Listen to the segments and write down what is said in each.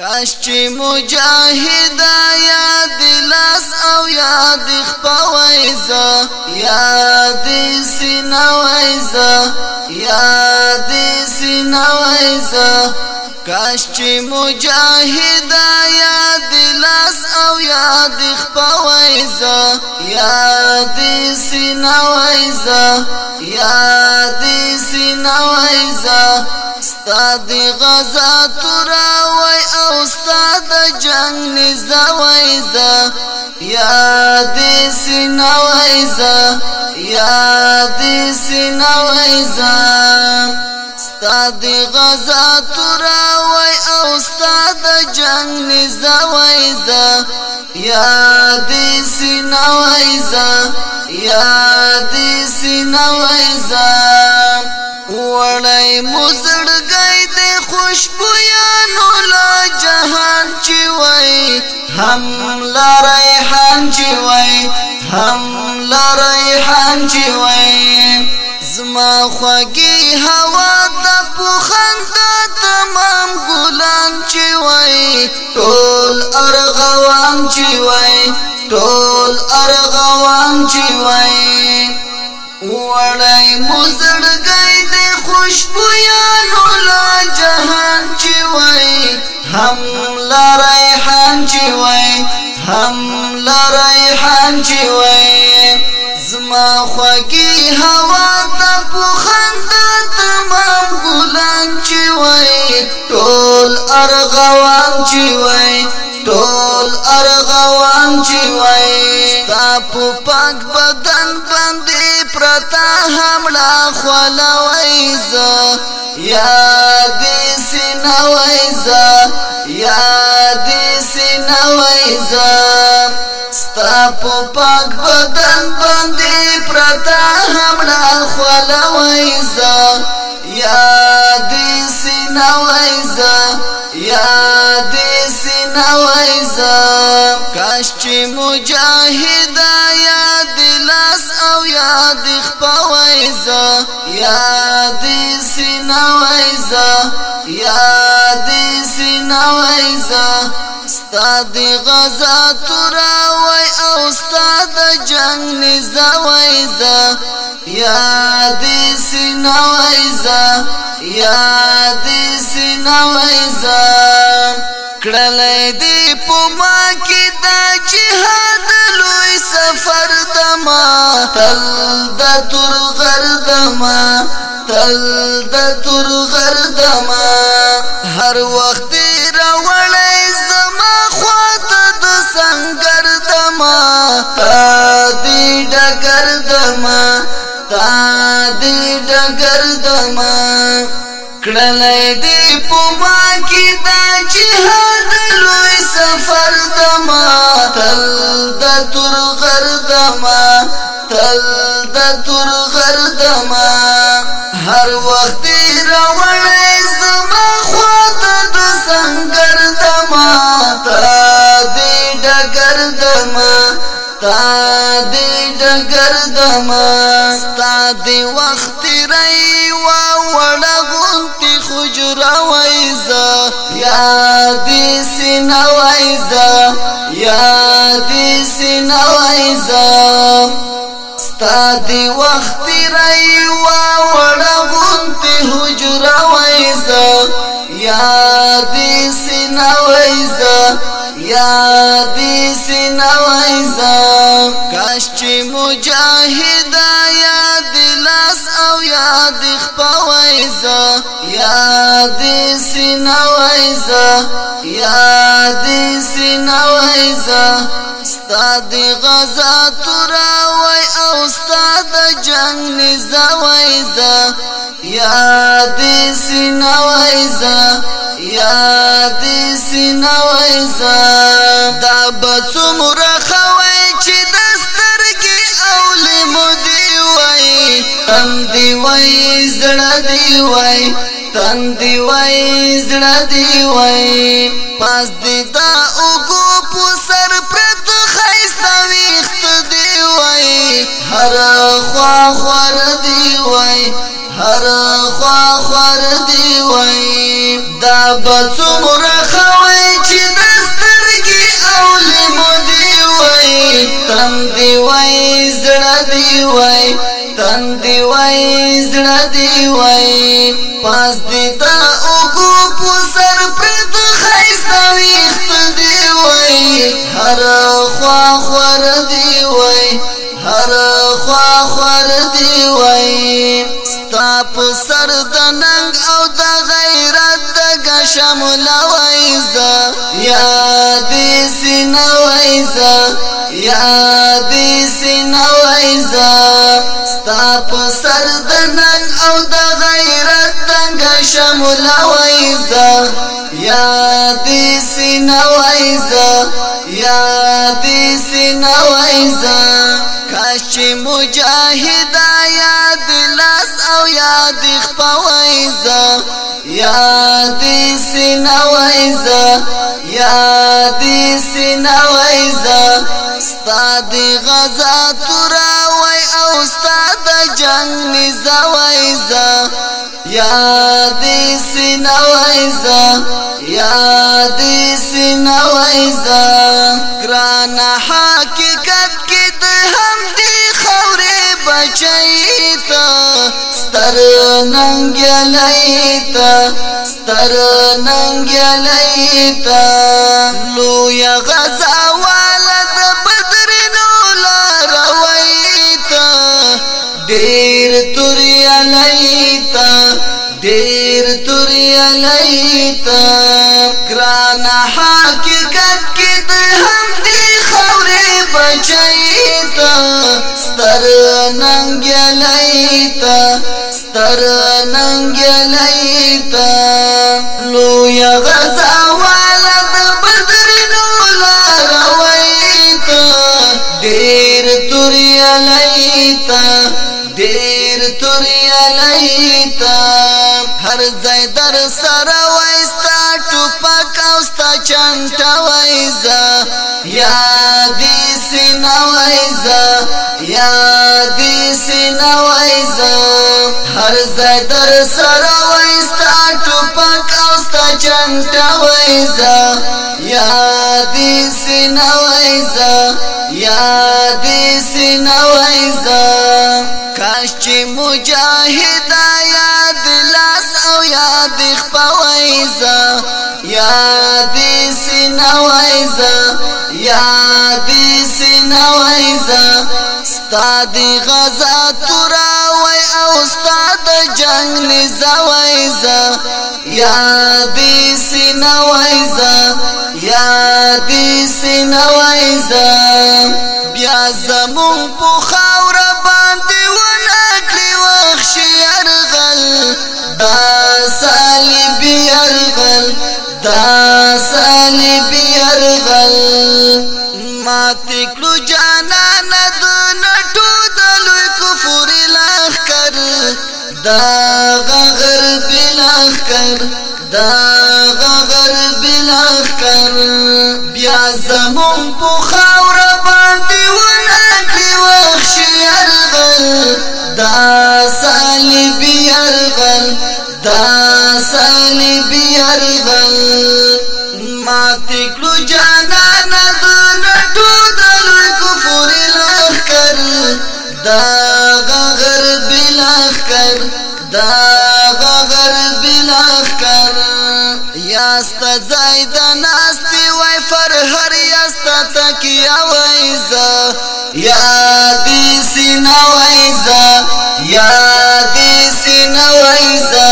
کاش چې مجاهد یاد لاس او یاد خپويزا یاد سينويزا یاد سينويزا کاش چې مجاهد یاد لاس او یاد خپويزا یاد سينويزا یاد سينويزا استاد غزا تورا وای او استاد جنگ نزا وای زا یاد سینا وای زا یاد سینا وای زا استاد غزا تورا وای او استاد جنگ نزا وای زا یاد سینا وای زا یاد سینا وای زا وړی مزړګی د خوشبویانو لا جهان چې وای هم لا ریحان چې وای هم لا ریحان چې وای زما خوږی هوا د پوخند تمام ګلان چې وای ټول ارغوان چې وای ټول ارغوان چې وای وړی مو زړګی دی خوشبویانو لا جهان چې وای هم لا ریحان چې وای هم لا ریحان چې وای زما خوږی هوا ته پوخند تمام ګلان چې وای ټول ارغوان چې وای ټول ارغوان چې وای تا په پاک بدن باندې پرتا حملا خلویز یا دې سنویز یا دې سنویز ستا په پاک بدن باندې پرتا حملا خلویز یا دې سنویز یا دې سنویز کاش چې مجاهد یا دې لاس او یاد خپوایزا یاد سینوایزا یاد سینوایزا استاد غزا تورا وای او استاد جنگ نزوایزا یاد سینوایزا یاد سینوایزا کړلې دی پما کې دا جهان فردما تل د تر غردما تل د تر غردما هر وخت راولې زما خوات د سنگر دما تا دې ډګر دما تا دې ډګر دما کړلې دې په ما کې دا جهاد لوی سفر دما تل د تر غر دما تل د تر غر دما هر وخت روانې زما خواته د سنگر دما تا دې ډګر دما تا دې ډګر دما ستا دې وخت رې وا وړه حجره وایزا یا دې سینا وایزا یا دې سینا وایزا ستاد وخت رای وا وړه غونته حجره وایزا یا دې سینا وایزا یادی سینا وایزا کاش چې مجاهد یاد لاس او یاد خپوایزا یادی سینا وایزا یادی سینا وایزا استاد غزا تر وای او استاد جنگ نزا وایزا یا دې سینا وایزا یا دې سینا وایزا دا بڅو مر خوي چې دسترګي اول مودي وای تم دی وای زړه دی وای تن دی وای زړه دی وای پس دی دا وګو په سر پرت خيستا ویخت دی وای هر خوا خور دی وای هر خوا خور دی وای دا بڅومر خوي چې دسترګي او لمو دی وای تم دی وای زړه دی وای تن دی وای زړه دی وای پاس دی تا وګو په سر پرد خیستا ویخت دی وای هر خوا خور دی وای هر خوا خور دی وای ستا په سر د ننګ او د غیرت شمول وایزا یا دې سینا وایزا یا دې سینا وایزا ستا په سر د ننګ او د غیرت څنګه شمول وایزا یا دې سینا وایزا یا دې سینا وایزا کاش مجاهد یا دلا او یاد خپوایزا یاد سینوایزا یاد سینوایزا استاد غزا تورا وای او استاد جنگ نزوایزا یاد سینوایزا یاد سینوایزا ګران حقیقت کې د هم دی بچی تا ستر ننگلی تا ستر ننگلی تا لوی غزا والد بدر نولا روی تا دیر توری علی تا ډیر توري لیتا کران حقیقت کې د هم دې خورې بچایتا ستر ننګ لیتا ستر ننګ لیتا لو نوایزا یاد داسې نه وایزه هر ځای در سره وایستا ټوپک او ستا چنټه وایزه یادې سینه وایزه یادې سینه وایزه کاش چې مجاهد یاد لاس او یاد خپوایزه یادې سینه وایزه یادې سینه وایزه استاد غزا تورا وای او استاد جنگ نزوای ز یا بی سینوای ز یا بی سینوای ز بیا زمون په خاور باندې ونکړي وخشي ارغل دا صلیبی ارغل دا صلیبی ارغل ما تکلو جانا ند نټو د لوی کفر لاخ کر دا غغر بلاخ کر دا غغر بلاخ کر بیا زمون په خاور باندې ونکړي وخشي الغل دا صلیبی الغل دا صلیبی الغل ما تکلو جانا تو دلوی کفر لاخ کر دا غغر بلاخ کر دا غغر بلاخ کر یاست زاید ناستی وای فرهر یاست تکیا وایزا یادی سینا وایزا یادی سینا وایزا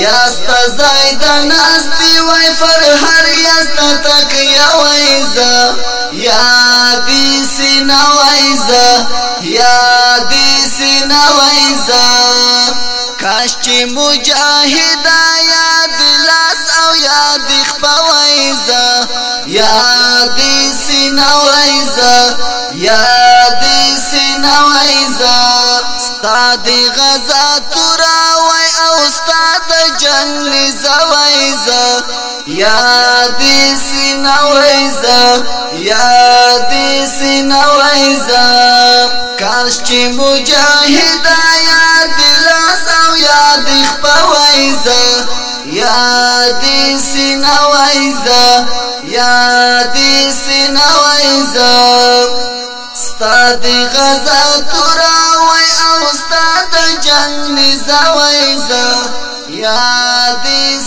یاست زاید ناستی وای فرهر یاست تکیا وایزا یا دی سینا وایزا یا دی سینا وایزا کاش چې مجاهد یاد لاس او یاد خوایزا یا دی سینا وایزا یا دی سینا وایزا استاد غزا تورا وای او استاد جنگ زوای ز یاد سینوای ز یاد سینوای ز کاش چې مجاهد یاد لاس او یاد خپوای ز یاد سینوای ز یاد سینوای ز استاد غزا تورا وای او استاد جنگ نزا وای زا یاد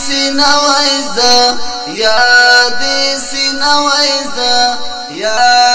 سینا وای زا یاد سینا وای زا یاد